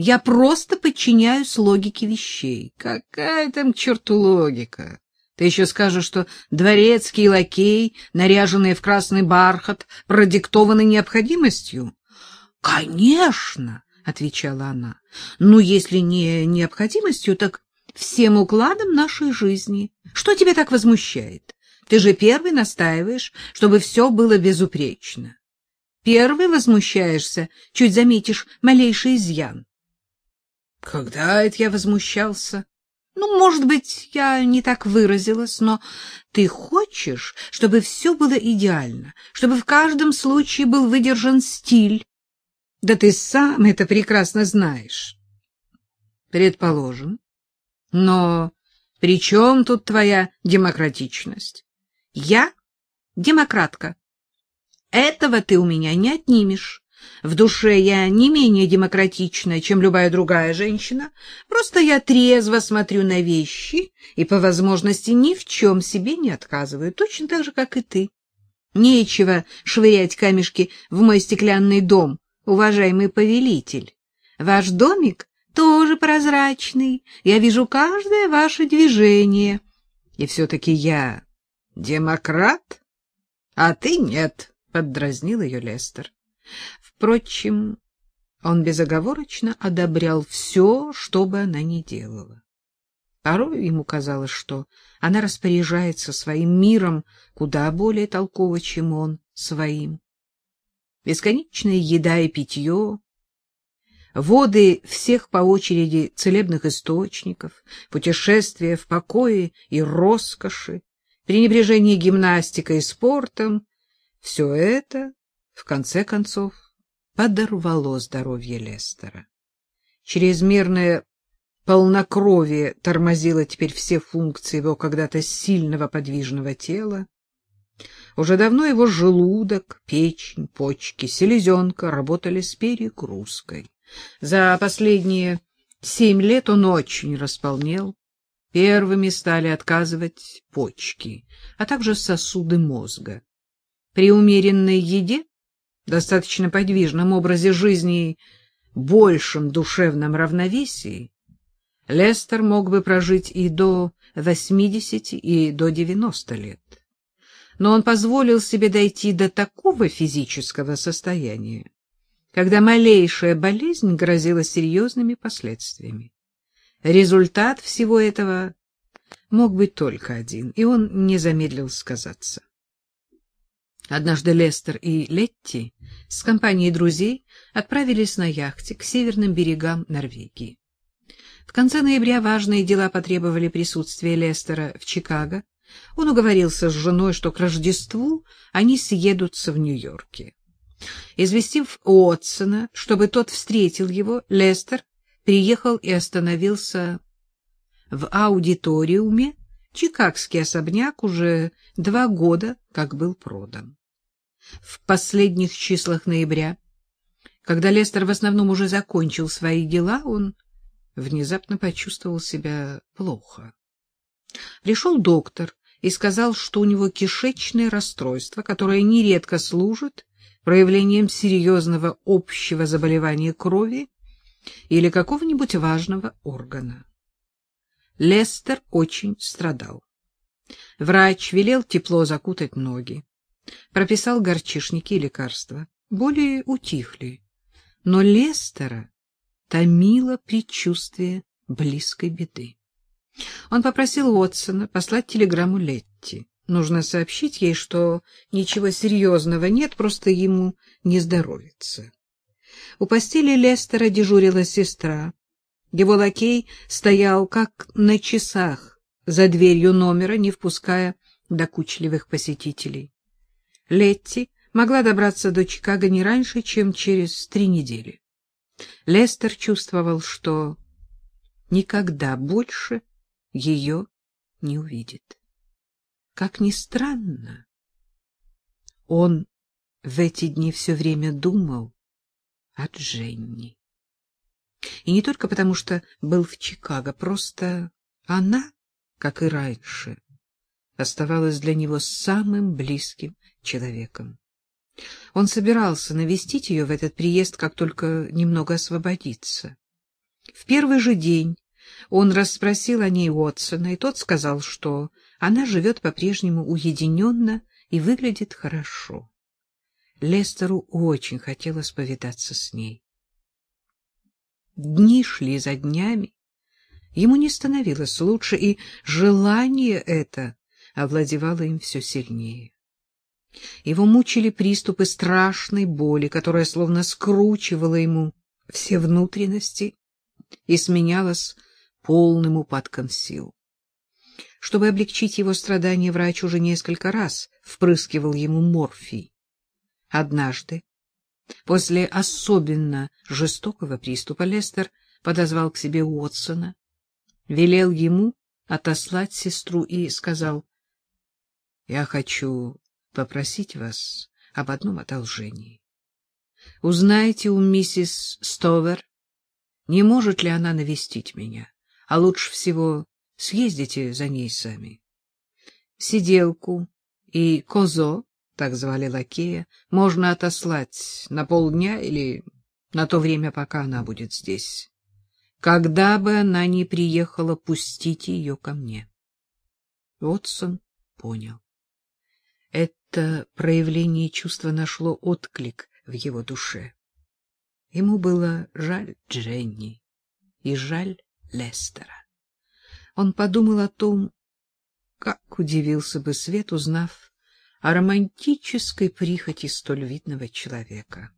Я просто подчиняюсь логике вещей. Какая там к черту логика? Ты еще скажешь, что дворецкий лакей, наряженные в красный бархат, продиктованы необходимостью? — Конечно, — отвечала она. — Ну, если не необходимостью, так всем укладом нашей жизни. Что тебя так возмущает? Ты же первый настаиваешь, чтобы все было безупречно. Первый возмущаешься, чуть заметишь малейший изъян. Когда это я возмущался? Ну, может быть, я не так выразилась, но ты хочешь, чтобы все было идеально, чтобы в каждом случае был выдержан стиль. Да ты сам это прекрасно знаешь. Предположим. Но при чем тут твоя демократичность? Я демократка. Этого ты у меня не отнимешь. В душе я не менее демократичная, чем любая другая женщина. Просто я трезво смотрю на вещи и, по возможности, ни в чем себе не отказываю, точно так же, как и ты. Нечего швырять камешки в мой стеклянный дом, уважаемый повелитель. Ваш домик тоже прозрачный, я вижу каждое ваше движение. И все-таки я демократ, а ты нет, — поддразнил ее Лестер. Впрочем, он безоговорочно одобрял все, что бы она ни делала. Порой ему казалось, что она распоряжается своим миром куда более толково, чем он своим. Бесконечная еда и питье, воды всех по очереди целебных источников, путешествия в покое и роскоши, пренебрежение гимнастикой и спортом — все это, в конце концов, подорвало здоровье Лестера. Чрезмерное полнокровие тормозило теперь все функции его когда-то сильного подвижного тела. Уже давно его желудок, печень, почки, селезенка работали с перегрузкой. За последние семь лет он очень располнел. Первыми стали отказывать почки, а также сосуды мозга. При умеренной еде достаточно подвижном образе жизни и большем душевном равновесии, Лестер мог бы прожить и до 80, и до 90 лет. Но он позволил себе дойти до такого физического состояния, когда малейшая болезнь грозила серьезными последствиями. Результат всего этого мог быть только один, и он не замедлил сказаться. Однажды Лестер и Летти с компанией друзей отправились на яхте к северным берегам Норвегии. В конце ноября важные дела потребовали присутствия Лестера в Чикаго. Он уговорился с женой, что к Рождеству они съедутся в Нью-Йорке. Известив Уотсона, чтобы тот встретил его, Лестер приехал и остановился в аудиториуме. Чикагский особняк уже два года как был продан в последних числах ноября, когда Лестер в основном уже закончил свои дела, он внезапно почувствовал себя плохо. Пришел доктор и сказал, что у него кишечное расстройство, которое нередко служит проявлением серьезного общего заболевания крови или какого-нибудь важного органа. Лестер очень страдал. Врач велел тепло закутать ноги прописал горчишники и лекарства. Боли утихли, но Лестера томило предчувствие близкой беды. Он попросил Уотсона послать телеграмму Летти. Нужно сообщить ей, что ничего серьезного нет, просто ему не здоровится. У постели Лестера дежурила сестра. Его лакей стоял как на часах за дверью номера, не впуская докучливых посетителей. Летти могла добраться до Чикаго не раньше, чем через три недели. Лестер чувствовал, что никогда больше ее не увидит. Как ни странно, он в эти дни все время думал о Дженни. И не только потому, что был в Чикаго, просто она, как и раньше, оставалась для него самым близким человеком. Он собирался навестить ее в этот приезд, как только немного освободиться. В первый же день он расспросил о ней Уотсона, и тот сказал, что она живет по-прежнему уединенно и выглядит хорошо. Лестеру очень хотелось повидаться с ней. Дни шли за днями, ему не становилось лучше, и желание это овладевало им все сильнее. Его мучили приступы страшной боли, которая словно скручивала ему все внутренности и сменялась полным упадком сил. Чтобы облегчить его страдания, врач уже несколько раз впрыскивал ему морфий. Однажды, после особенно жестокого приступа, Лестер подозвал к себе Уотсона, велел ему отослать сестру и сказал, «Я хочу попросить вас об одном одолжении. Узнайте у миссис Стовер, не может ли она навестить меня, а лучше всего съездите за ней сами. Сиделку и козо, так звали лакея, можно отослать на полдня или на то время, пока она будет здесь. Когда бы она ни приехала, пустите ее ко мне. Отсон понял. Это проявление чувства нашло отклик в его душе. Ему было жаль Дженни и жаль Лестера. Он подумал о том, как удивился бы Свет, узнав о романтической прихоти столь видного человека.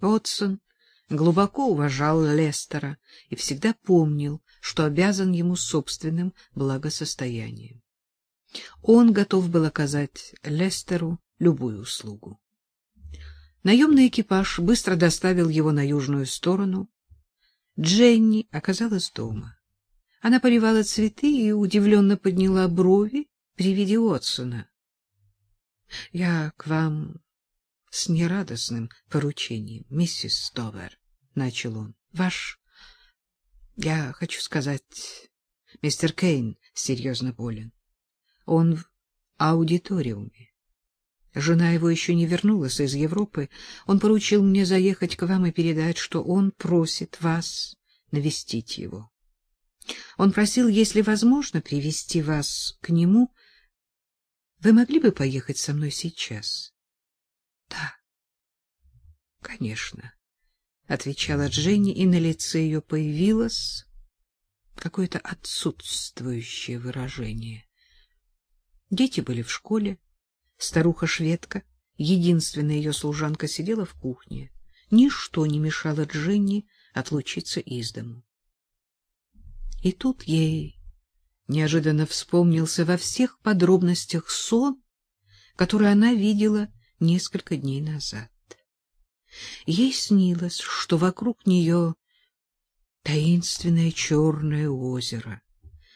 Отсон глубоко уважал Лестера и всегда помнил, что обязан ему собственным благосостоянием. Он готов был оказать Лестеру любую услугу. Наемный экипаж быстро доставил его на южную сторону. Дженни оказалась дома. Она поливала цветы и удивленно подняла брови при виде Отсона. — Я к вам с нерадостным поручением, миссис Стовер, — начал он. — Ваш... Я хочу сказать, мистер Кейн серьезно болен. Он в аудиториуме. Жена его еще не вернулась из Европы. Он поручил мне заехать к вам и передать, что он просит вас навестить его. Он просил, если возможно, привести вас к нему. Вы могли бы поехать со мной сейчас? — Да, конечно, — отвечала Дженни, и на лице ее появилось какое-то отсутствующее выражение. Дети были в школе. Старуха-шведка, единственная ее служанка, сидела в кухне. Ничто не мешало Дженни отлучиться из дому. И тут ей неожиданно вспомнился во всех подробностях сон, который она видела несколько дней назад. Ей снилось, что вокруг нее таинственное черное озеро,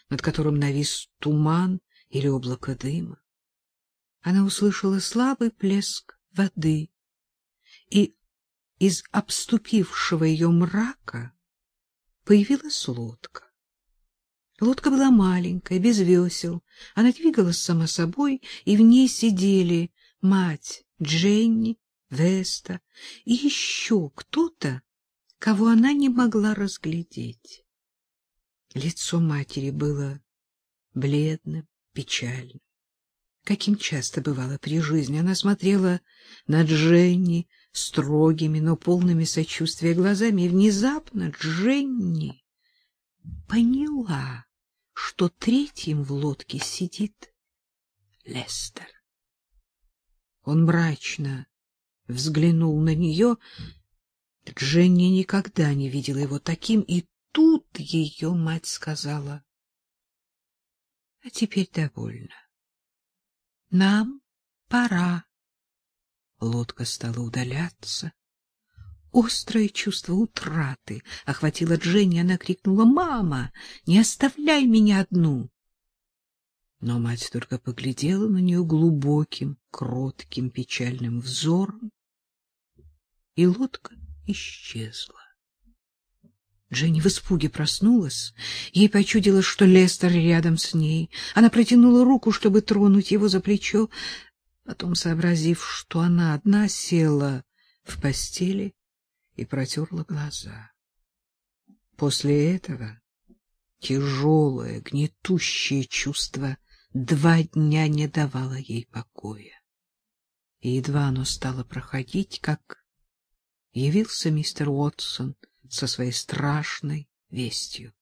над которым навис туман или облако дыма. Она услышала слабый плеск воды, и из обступившего ее мрака появилась лодка. Лодка была маленькая, без весел. Она двигалась сама собой, и в ней сидели мать Дженни, Веста и еще кто-то, кого она не могла разглядеть. Лицо матери было бледным, печальным. Каким часто бывало при жизни, она смотрела на Дженни строгими, но полными сочувствия глазами, и внезапно Дженни поняла, что третьим в лодке сидит Лестер. Он мрачно взглянул на нее. Дженни никогда не видела его таким, и тут ее мать сказала — а теперь довольно. Нам пора. Лодка стала удаляться. Острое чувство утраты охватило Дженни. Она крикнула «Мама, не оставляй меня одну!» Но мать только поглядела на нее глубоким, кротким, печальным взором, и лодка исчезла. Дженни в испуге проснулась. Ей почудилось, что Лестер рядом с ней. Она протянула руку, чтобы тронуть его за плечо. Потом, сообразив, что она одна, села в постели и протерла глаза. После этого тяжелое, гнетущее чувство два дня не давало ей покоя. И едва оно стало проходить, как явился мистер Уотсон со своей страшной вестью.